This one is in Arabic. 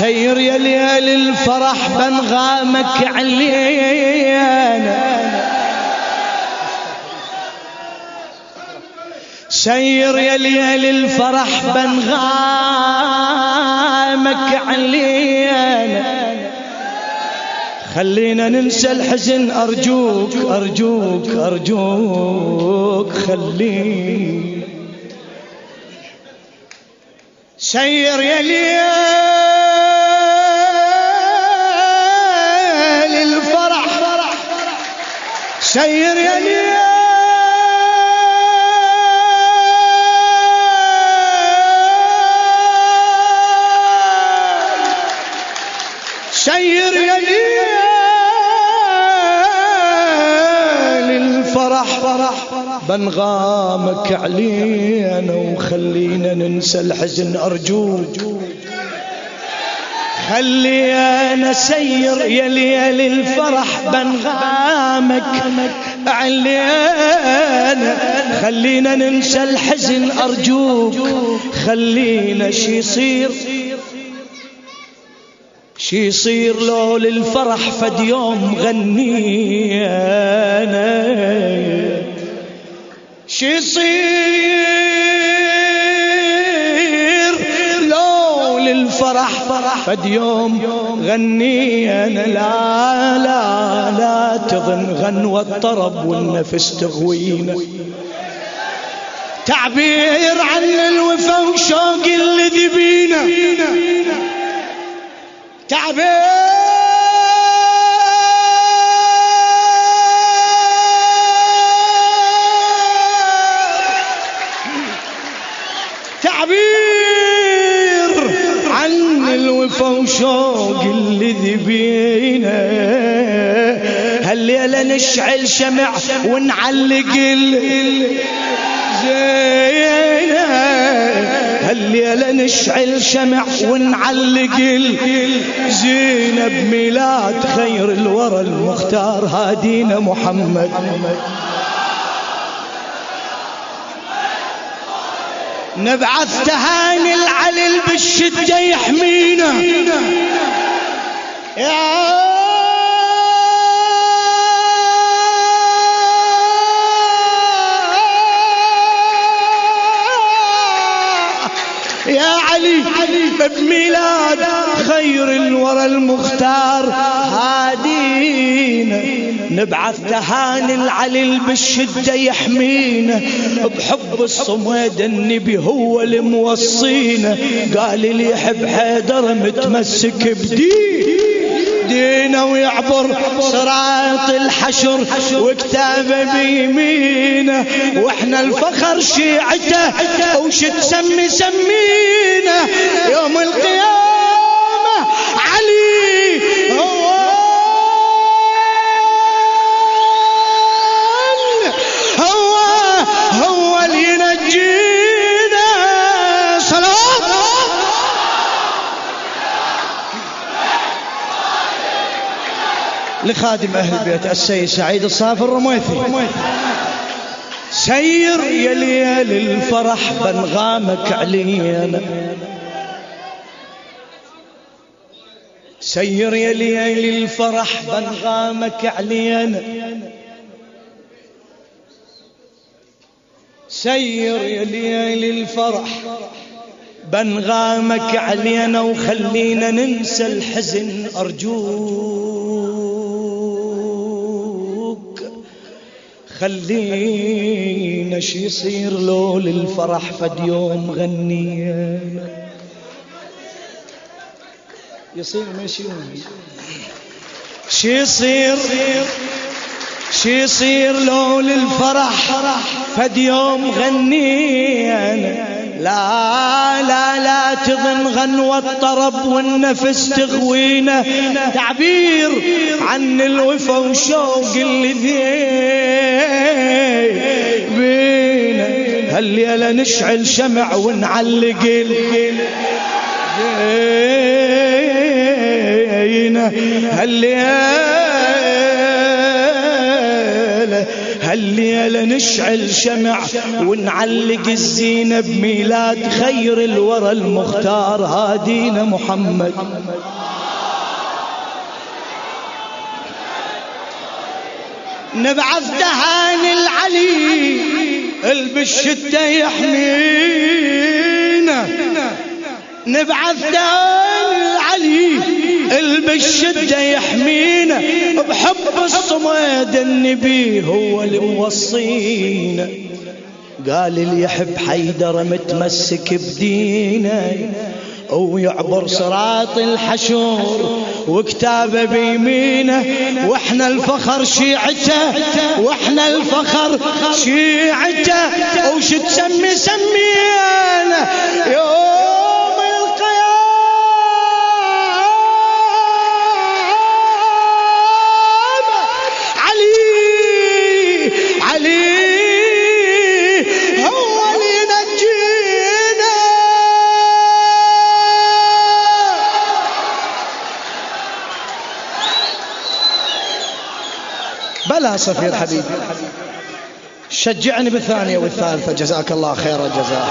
سير يا ليل الفرح بنغامك علينا. سير يا ليل الفرح بنغامك علينا. خلينا ننسى الحزن أرجوك أرجوك أرجوك خلينا. سير يا ليل سير يا سير يا ليل الفرح بنغامك علينا وخلينا ننسى الحزن أرجوك. خلينا سير يا ليل الفرح بنغامك. علينا خلينا ننسى الحزن أرجوك. خلينا شي يصير شي يصير لو للفرح فد يوم غنينا. شي يصير فد يوم غنينا لا لا لا تظن غنوة الطرب والنفس تغوينا تعبير عن الوفا وشوق اللي بينا تعبير. تعبير. الوفا وشوق اللي ذبينا. هالليلة نشعل شمع ونعلق زينة هالليلة نشعل شمع ونعلق زينة بميلاد خير الورى المختار هادينا محمد. نبعث تهاني العلل بالشدة يحمينا. يا يا علي بميلاد خير الورى المختار. هادينا نبعث تهاني العلل بالشدة يحمينا. بحب الصمود النبي هو اللي موصينا قال اللي يحب حيدر متمسك بدين دينه ويعبر صراط الحشر وكتابه بيمينه وإحنا الفخر شيعته وش تسمي سمينا؟ يوم القيامة لخادم أهل البيت السيد سعيد الصافي الرميثي سير يا ليل الفرح بنغامك علينا. سير يا ليل الفرح بنغامك علينا. سير يا ليل الفرح بنغامك علينا وخلينا ننسى الحزن أرجوك. خلينا شي يصير لو للفرح فد يوم غنينا يصير ماشي شي يصير شي يصير لو للفرح فد يوم غنينا لا لا لا تظن غنوة الطرب والنفس تغوينا تعبير عن الوفا وشوق اللي بينا هالليلة نشعل شمع ونعلق زينة هالليلة هالليلة نشعل شمع ونعلق الزينة بميلاد خير الورى المختار هادينا محمد. نبعث دهان العلي البشتة يحمينا نبعث دهان العلي البشتة يحمينا الصميد النبي هو اللي موصينا قال اللي يحب حيدر متمسك بدينه ويعبر صراط الحشور وكتابه بيمينه. وإحنا الفخر شيعته وإحنا الفخر شيعته. وش تسمي سمينا بلا صفير حبيبي. شجعني بالثانية والثالثة. جزاك الله خير الجزاء.